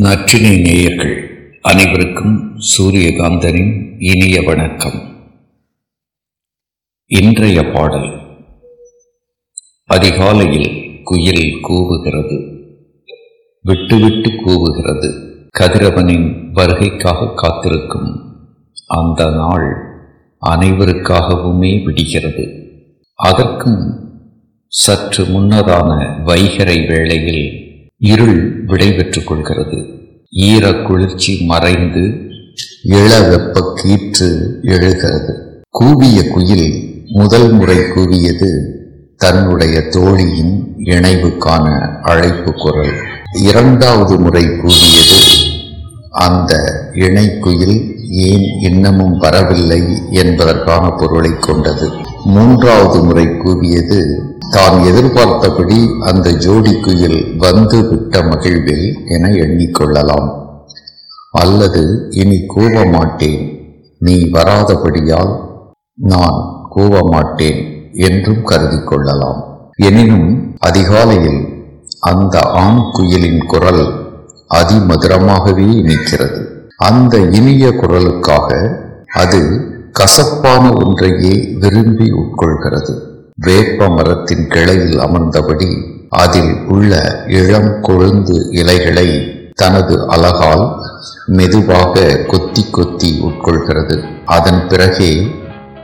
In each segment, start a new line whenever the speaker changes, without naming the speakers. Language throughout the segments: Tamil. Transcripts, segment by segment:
நற்றினை நேயர்கள் அனைவருக்கும் சூரியகாந்தனின் இனிய வணக்கம். இன்றைய பாடல் அதிகாலையில் குயில் கூவுகிறது. விட்டுவிட்டு கூவுகிறது. கதிரவனின் வருகைக்காக காத்திருக்கும். அந்த நாள் அனைவருக்காகவுமே விடுகிறது. அதற்கும் சற்று முன்னதான வைகரை வேளையில் இருள் விடைபெற்றுக் கொள்கிறது. ஈர குளிர்ச்சி மறைந்து இள வெப்ப கீற்று எழுகிறது. கூவிய குயில் முதல் முறை கூவியது தன்னுடைய தோழியின் இணைவுக்கான அழைப்பு குரல். இரண்டாவது முறை கூவியது அந்த இணைக்குயில் ஏன் இன்னமும் வரவில்லை என்பதற்கான பொருளை கொண்டது. மூன்றாவது முறை கூவியது தான் எதிர்பார்த்தபடி அந்த ஜோடி குயில் வந்து விட்ட மகிழ்வில் என எண்ணிக்கொள்ளலாம். அல்லது இனி கூவ மாட்டேன் நீ வராதபடியால் நான் கூவ மாட்டேன் என்றும் கருதி கொள்ளலாம். எனினும் அதிகாலையில் அந்த ஆண் குயிலின் குரல் அதிமதுரமாகவே இனிக்கிறது அந்த இனிய குரலுக்காக அது கசப்பான ஒன்றையே விரும்பி உட்கொள்கிறது. வேப்ப மரத்தின் கிளையில் அமர்ந்தபடி அதில் உள்ள இளம் கொழுந்து இலைகளை தனது அழகால் மெதுவாக கொத்தி கொத்தி உட்கொள்கிறது. அதன் பிறகே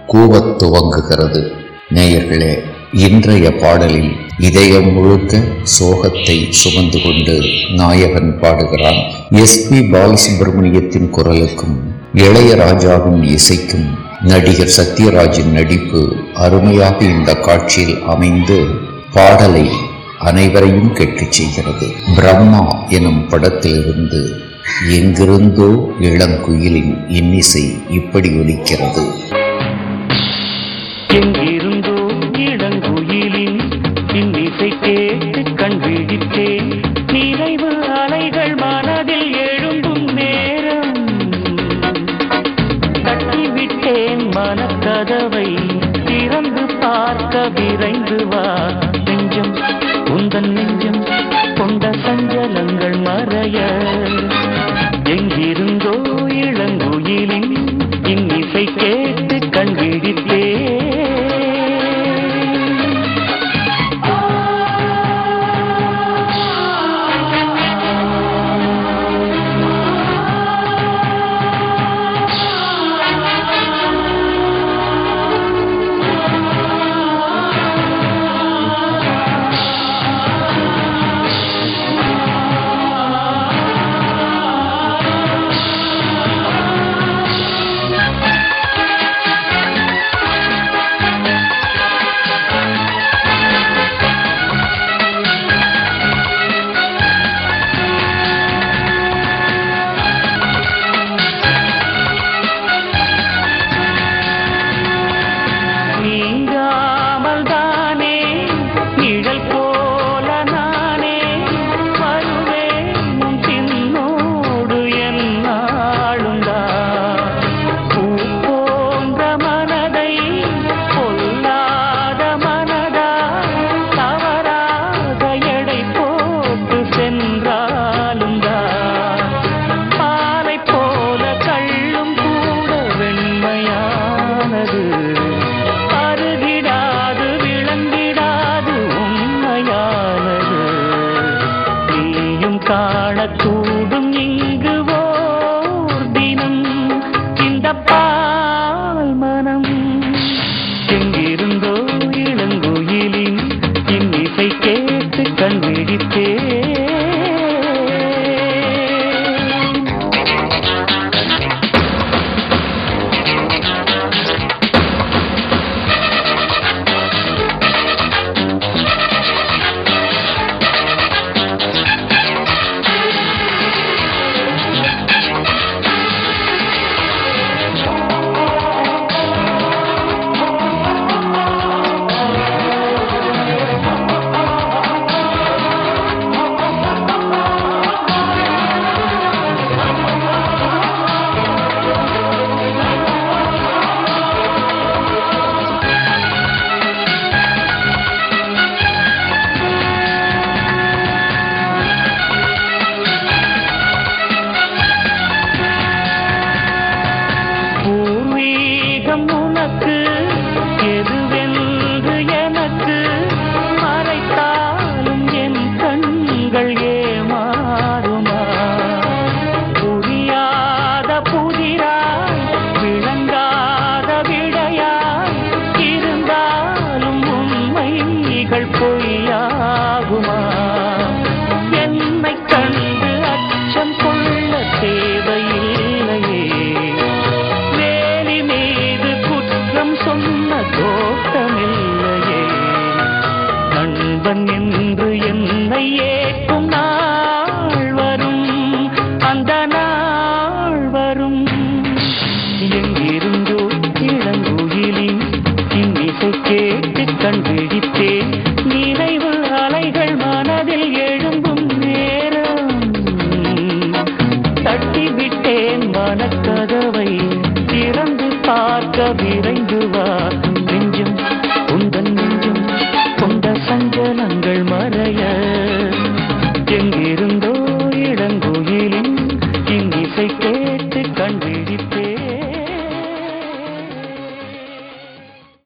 கூவத் துவங்குகிறது. நேயர்களே இன்றைய பாடலில் இதயம் முழுக்க சோகத்தை சுமந்து கொண்டு நாயகன் பாடுகிறான். எஸ் பி பாலசுப்பிரமணியத்தின் குரலுக்கும் இளையராஜாவின் இசைக்கும் நடிகர் சத்யராஜின் நடிப்பு அருமையாக இந்த காட்சியில் அமைந்து பாடலை அனைவரையும் கேட்கச் செய்கிறது. பிரம்மா எனும் படத்திலிருந்து எங்கிருந்தோ இளங்குயிலின் இன்னிசை இப்படி ஒலிக்கிறது.
திறந்து பார்க்க விரைந்து வா. நெஞ்சம் உந்தன் நெஞ்சம் கொண்ட சஞ்சலங்கள் மறைய. எங்கிருந்தோ இளங்குயிலின் நீயும் காணக்கூடும் कोई